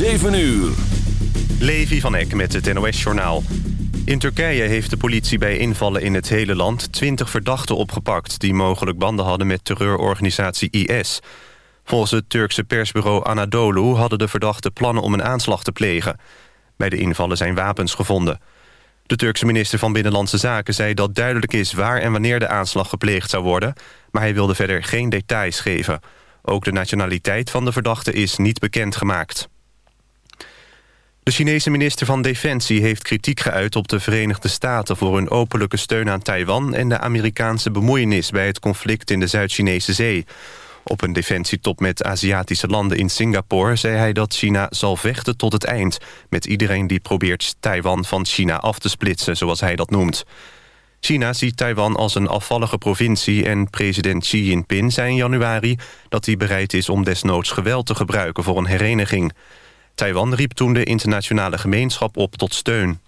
7 uur. Levi van Eck met het NOS-journaal. In Turkije heeft de politie bij invallen in het hele land... 20 verdachten opgepakt die mogelijk banden hadden met terreurorganisatie IS. Volgens het Turkse persbureau Anadolu hadden de verdachten plannen om een aanslag te plegen. Bij de invallen zijn wapens gevonden. De Turkse minister van Binnenlandse Zaken zei dat duidelijk is... waar en wanneer de aanslag gepleegd zou worden... maar hij wilde verder geen details geven. Ook de nationaliteit van de verdachte is niet bekendgemaakt. De Chinese minister van Defensie heeft kritiek geuit op de Verenigde Staten... voor hun openlijke steun aan Taiwan... en de Amerikaanse bemoeienis bij het conflict in de Zuid-Chinese Zee. Op een defensietop met Aziatische landen in Singapore... zei hij dat China zal vechten tot het eind... met iedereen die probeert Taiwan van China af te splitsen, zoals hij dat noemt. China ziet Taiwan als een afvallige provincie... en president Xi Jinping zei in januari dat hij bereid is om desnoods geweld te gebruiken voor een hereniging... Taiwan riep toen de internationale gemeenschap op tot steun.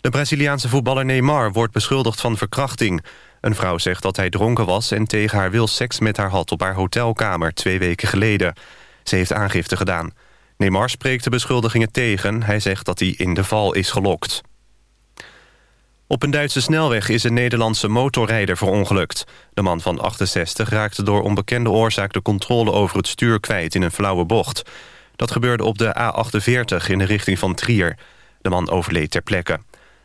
De Braziliaanse voetballer Neymar wordt beschuldigd van verkrachting. Een vrouw zegt dat hij dronken was en tegen haar wil seks met haar had... op haar hotelkamer twee weken geleden. Ze heeft aangifte gedaan. Neymar spreekt de beschuldigingen tegen. Hij zegt dat hij in de val is gelokt. Op een Duitse snelweg is een Nederlandse motorrijder verongelukt. De man van 68 raakte door onbekende oorzaak de controle over het stuur kwijt in een flauwe bocht. Dat gebeurde op de A48 in de richting van Trier. De man overleed ter plekke.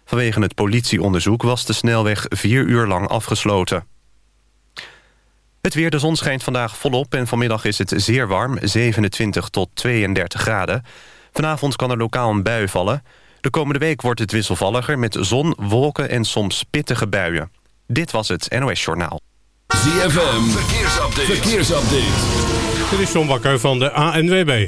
Vanwege het politieonderzoek was de snelweg vier uur lang afgesloten. Het weer, de zon schijnt vandaag volop en vanmiddag is het zeer warm, 27 tot 32 graden. Vanavond kan er lokaal een bui vallen. De komende week wordt het wisselvalliger met zon, wolken en soms pittige buien. Dit was het NOS Journaal. ZFM, verkeersupdate. verkeersupdate. Dit is John Bakker van de ANWB.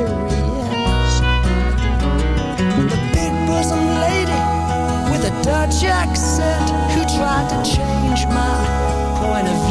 Jack said, who tried to change my point of view.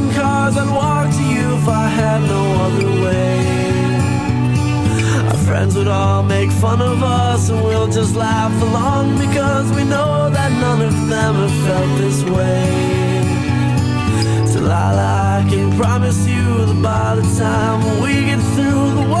cars. I'd walk to you if I had no other way. Our friends would all make fun of us, and we'll just laugh along because we know that none of them have felt this way. Delilah, I can promise you that by the time we get through, the world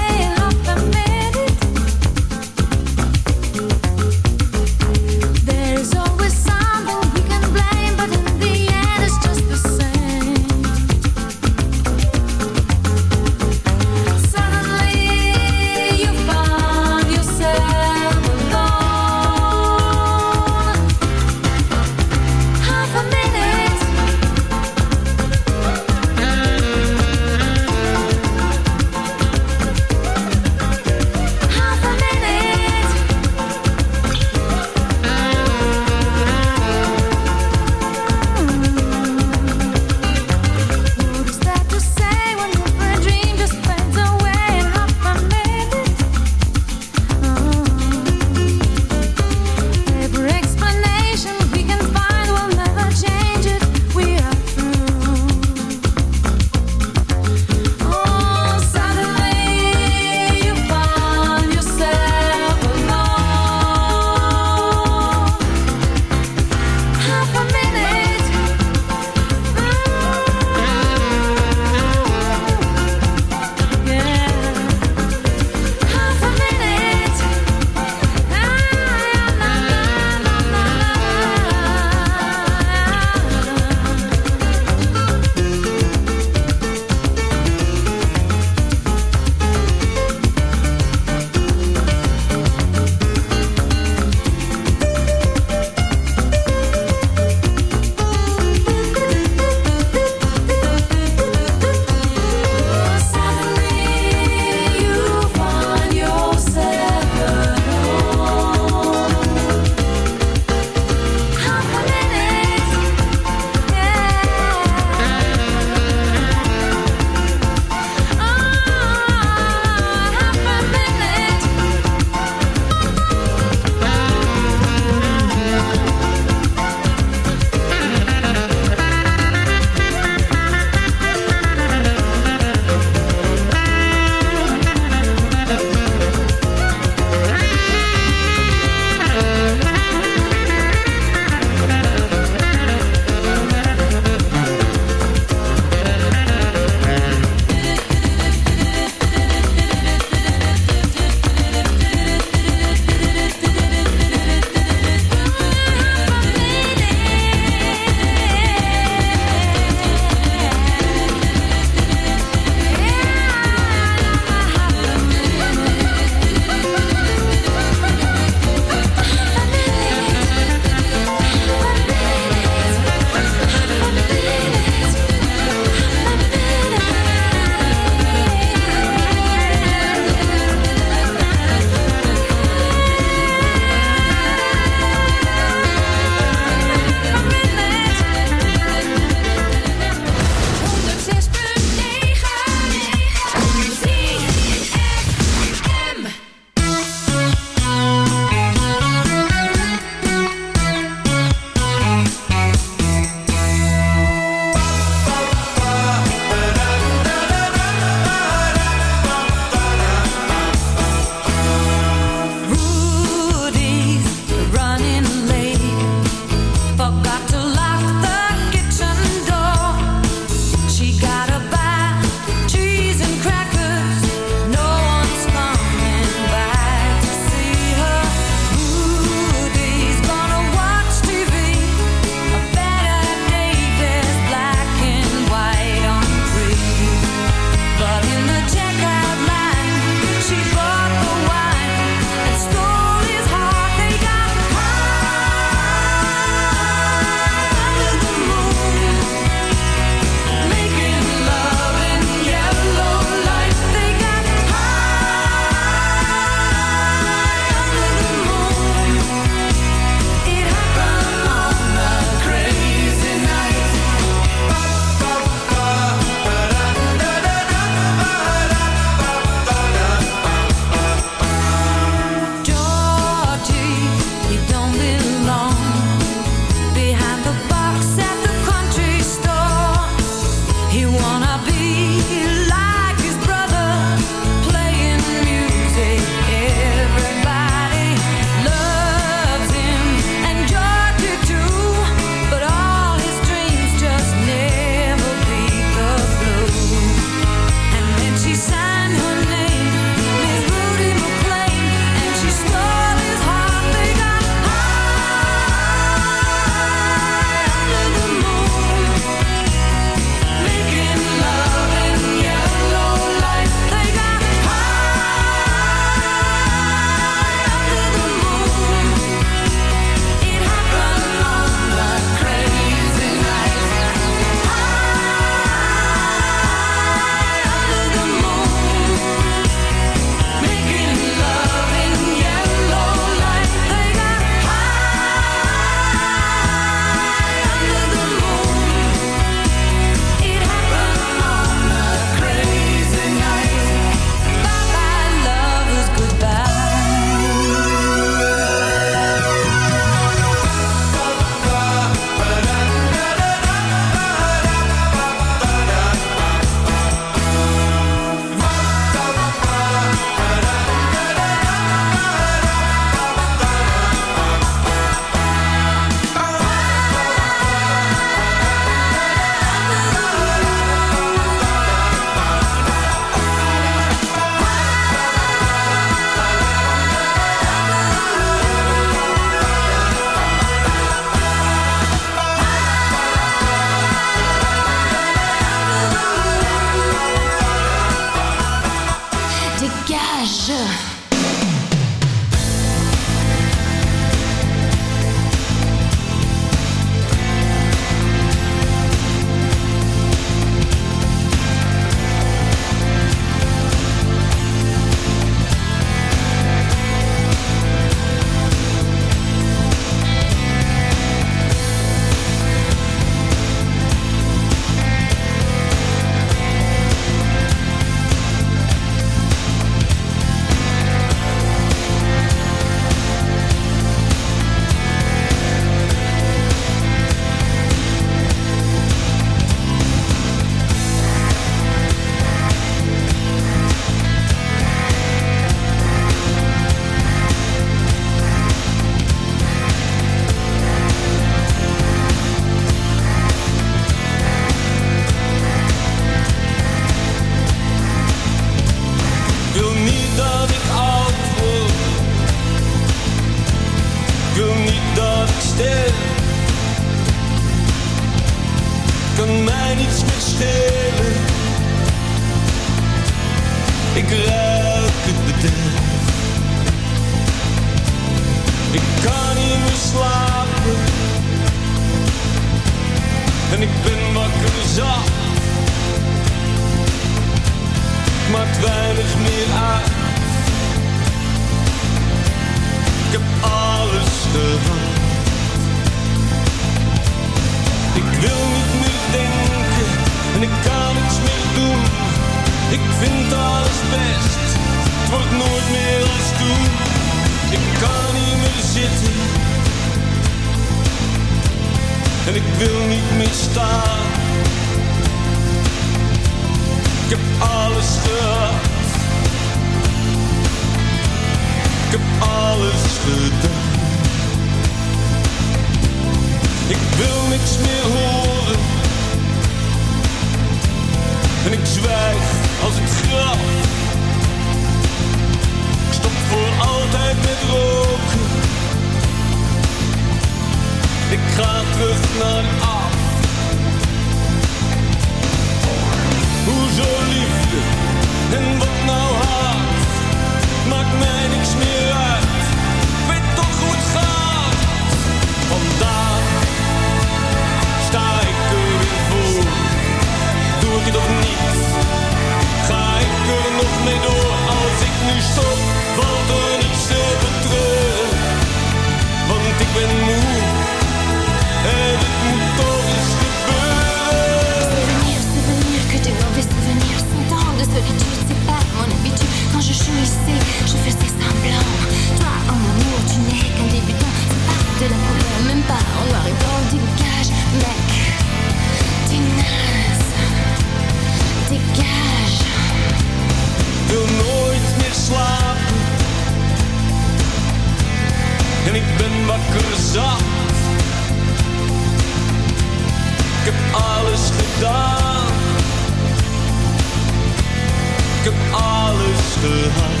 Ik heb alles gehad.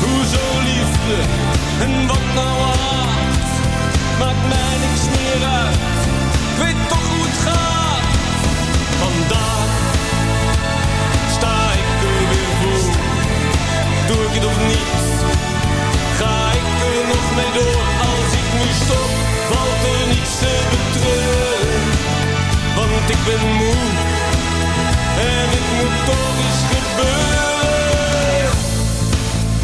Hoezo liefde en wat nou haat? Maakt mij niks meer uit. Ik weet toch hoe het gaat.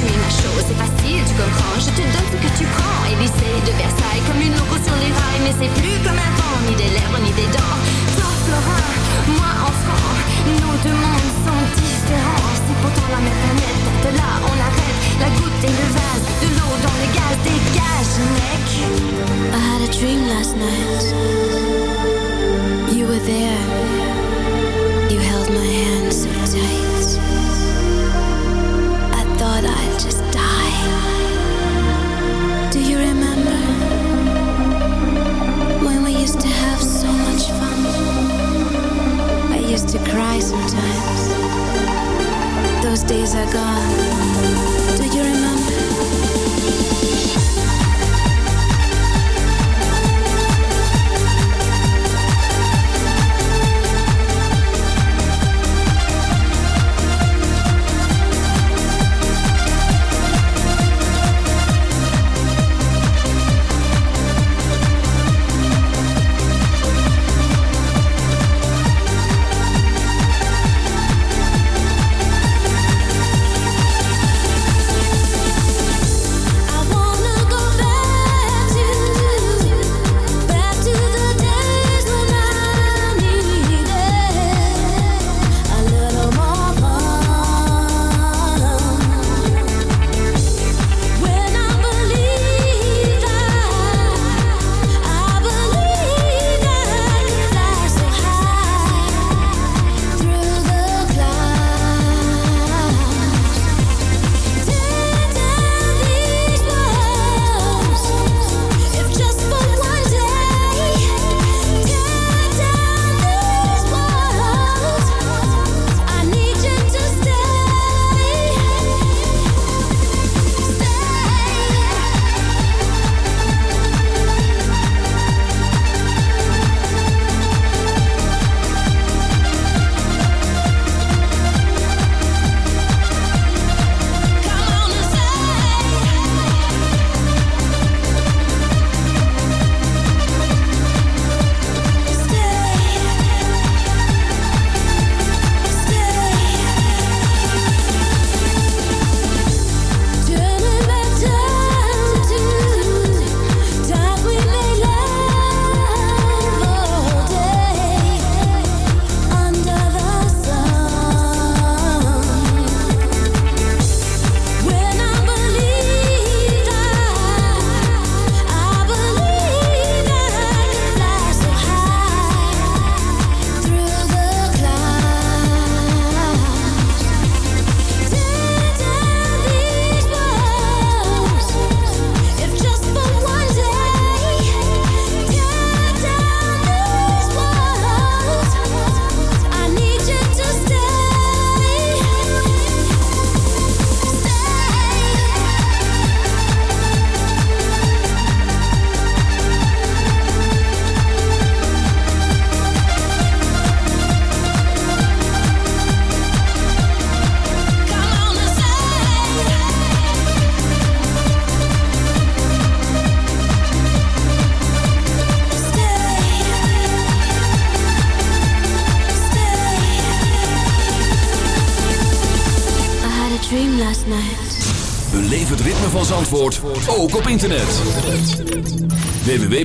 Tu es chose. C'est facile, tu comprends. Je te donne ce que tu prends. Élysée de Versailles, comme une loco sur les rails. Mais c'est plus comme avant, ni des lèvres, ni des dents. Toi, Florin, moi, enfant. Nos deux mondes sont différents. C'est pourtant la même planète. De là, on arrête. La goutte et le vase. De l'eau dans le gaz. Dégage, mec. I had a dream last night. You were there. Cry sometimes. Those days are gone.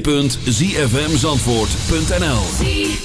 www.zfmzandvoort.nl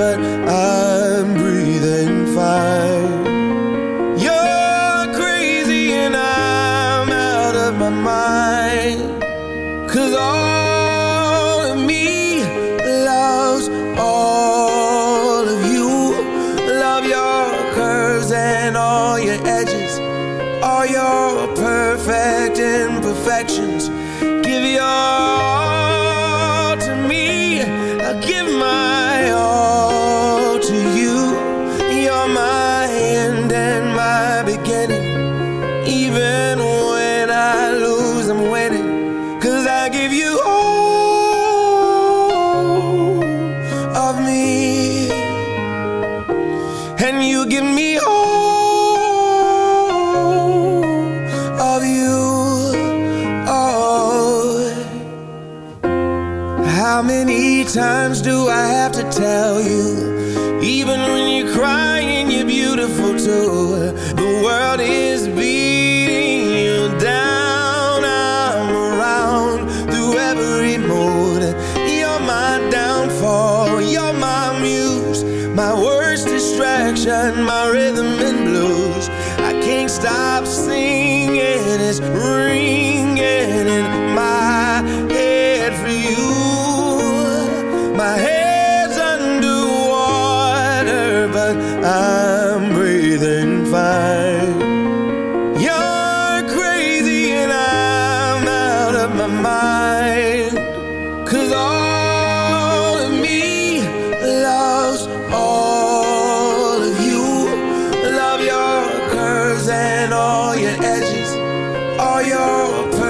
But tell you your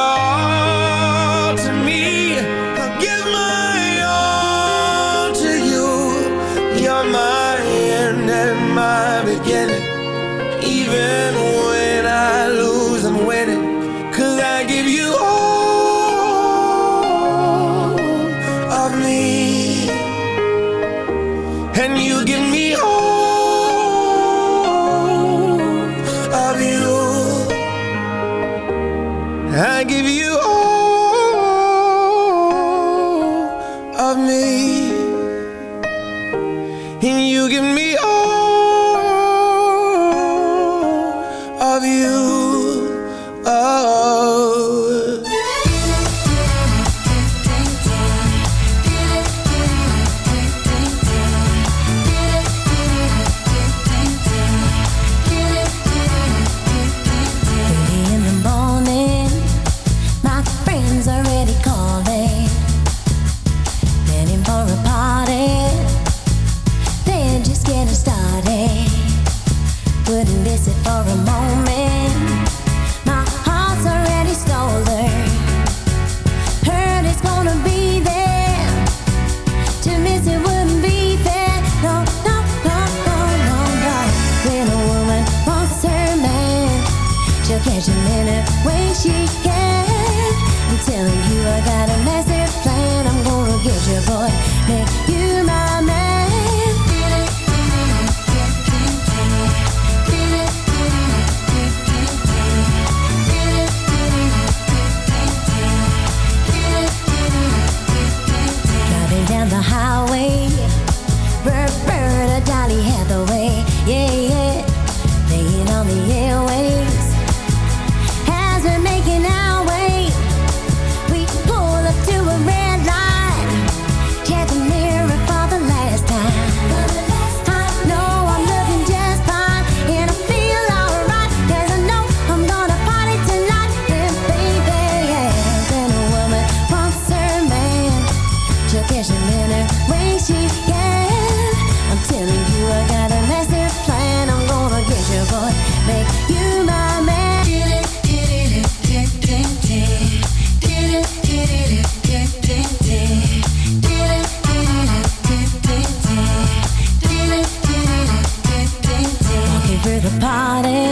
party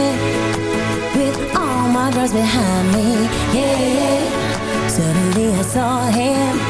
With all my girls behind me, yeah Suddenly I saw him.